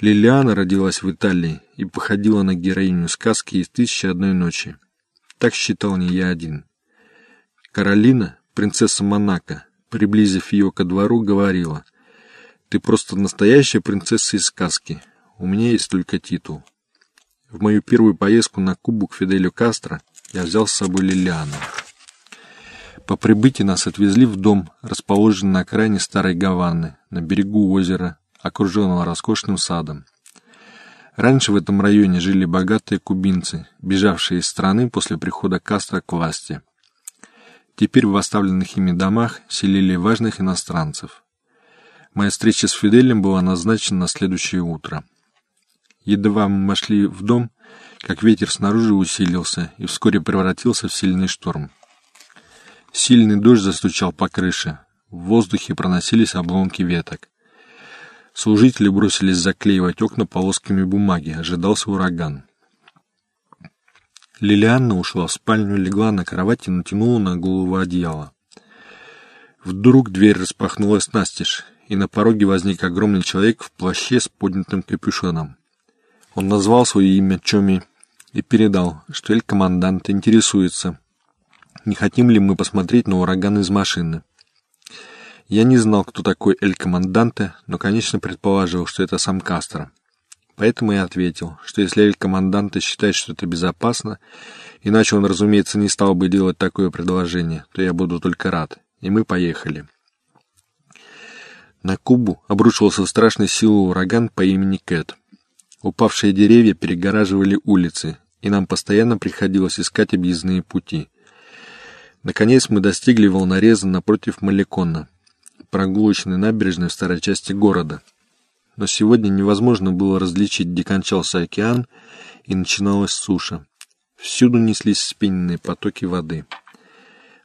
Лилиана родилась в Италии и походила на героиню сказки из «Тысячи одной ночи». Так считал не я один. Каролина, принцесса Монако, приблизив ее ко двору, говорила, «Ты просто настоящая принцесса из сказки. У меня есть только титул». В мою первую поездку на Кубу к Фиделю Кастро я взял с собой Лилиану. По прибытии нас отвезли в дом, расположенный на окраине Старой Гаваны, на берегу озера, окруженного роскошным садом. Раньше в этом районе жили богатые кубинцы, бежавшие из страны после прихода Кастро к власти. Теперь в оставленных ими домах селили важных иностранцев. Моя встреча с Фиделем была назначена на следующее утро. Едва мы вошли в дом, как ветер снаружи усилился и вскоре превратился в сильный шторм. Сильный дождь застучал по крыше. В воздухе проносились обломки веток. Служители бросились заклеивать окна полосками бумаги. Ожидался ураган. Лилианна ушла в спальню, легла на кровать и натянула на голову одеяло. Вдруг дверь распахнулась настежь, и на пороге возник огромный человек в плаще с поднятым капюшоном. Он назвал свое имя Чоми и передал, что эль-командант интересуется, не хотим ли мы посмотреть на ураган из машины. Я не знал, кто такой Эль Команданте, но, конечно, предположил, что это сам Кастро. Поэтому я ответил, что если Эль Команданте считает, что это безопасно, иначе он, разумеется, не стал бы делать такое предложение, то я буду только рад. И мы поехали. На Кубу обрушился страшной силы ураган по имени Кэт. Упавшие деревья перегораживали улицы, и нам постоянно приходилось искать объездные пути. Наконец мы достигли волнореза напротив Маликона, прогулочной набережной в старой части города. Но сегодня невозможно было различить, где кончался океан и начиналась суша. Всюду неслись спиненные потоки воды.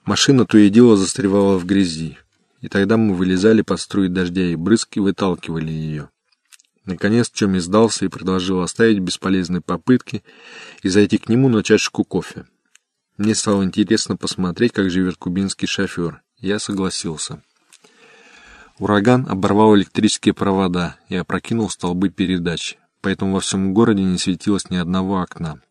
Машина то и дело застревала в грязи, и тогда мы вылезали под струи дождя и брызг и выталкивали ее. Наконец Чоми сдался и предложил оставить бесполезные попытки и зайти к нему на чашку кофе. Мне стало интересно посмотреть, как живет кубинский шофер. Я согласился. Ураган оборвал электрические провода и опрокинул столбы передач, поэтому во всем городе не светилось ни одного окна.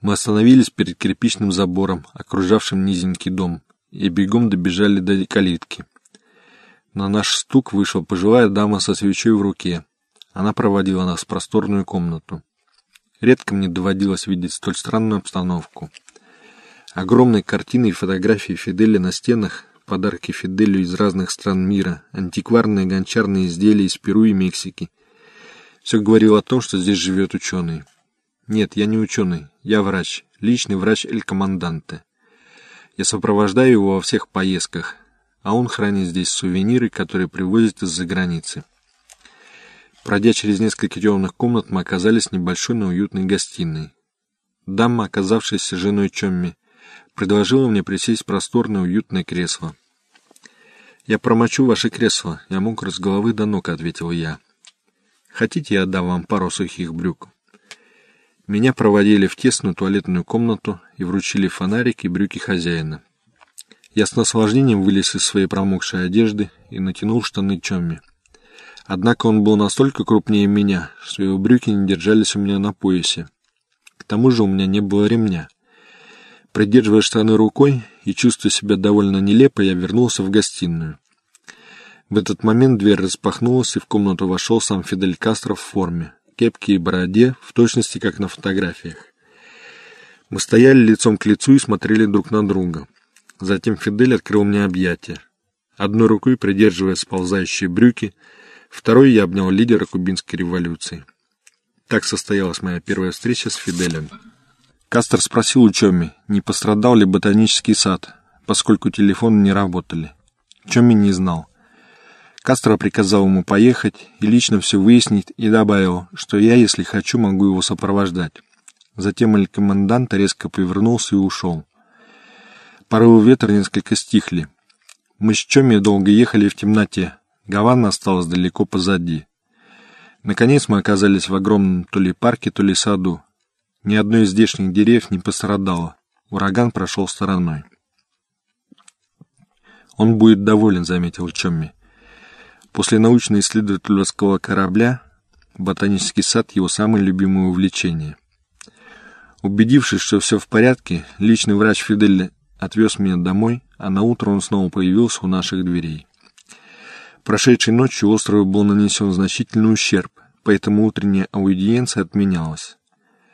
Мы остановились перед кирпичным забором, окружавшим низенький дом, и бегом добежали до калитки. На наш стук вышла пожилая дама со свечой в руке. Она проводила нас в просторную комнату. Редко мне доводилось видеть столь странную обстановку. Огромные картины и фотографии Фиделя на стенах подарки Фиделю из разных стран мира, антикварные гончарные изделия из Перу и Мексики. Все говорило о том, что здесь живет ученый. Нет, я не ученый, я врач, личный врач Эль Команданте. Я сопровождаю его во всех поездках, а он хранит здесь сувениры, которые привозит из-за границы. Пройдя через несколько темных комнат, мы оказались в небольшой, но уютной гостиной. Дама, оказавшаяся женой Чомми, предложила мне присесть в просторное уютное кресло. «Я промочу ваше кресло, я мокр с головы до ног», — ответил я. «Хотите, я отдам вам пару сухих брюк?» Меня проводили в тесную туалетную комнату и вручили фонарик и брюки хозяина. Я с наслаждением вылез из своей промокшей одежды и натянул штаны Чомми. Однако он был настолько крупнее меня, что его брюки не держались у меня на поясе. К тому же у меня не было ремня. Придерживая штаны рукой и чувствуя себя довольно нелепо, я вернулся в гостиную. В этот момент дверь распахнулась, и в комнату вошел сам Фидель Кастро в форме, кепке и бороде, в точности как на фотографиях. Мы стояли лицом к лицу и смотрели друг на друга. Затем Фидель открыл мне объятия. Одной рукой придерживая сползающие брюки, второй я обнял лидера кубинской революции. Так состоялась моя первая встреча с Фиделем. Кастер спросил у Чоми, не пострадал ли ботанический сад, поскольку телефоны не работали. Чоми не знал. Кастро приказал ему поехать и лично все выяснить и добавил, что я, если хочу, могу его сопровождать. Затем эль-командант резко повернулся и ушел. Порывы ветра несколько стихли. Мы с Чоми долго ехали в темноте. Гавана осталась далеко позади. Наконец мы оказались в огромном то ли парке, то ли саду, ни одно из здешних деревьев не пострадало. Ураган прошел стороной. «Он будет доволен», — заметил Чомми. После научно-исследовательского корабля ботанический сад – его самое любимое увлечение. Убедившись, что все в порядке, личный врач Фидель отвез меня домой, а на утро он снова появился у наших дверей. Прошедшей ночью острову был нанесен значительный ущерб, поэтому утренняя аудиенция отменялась.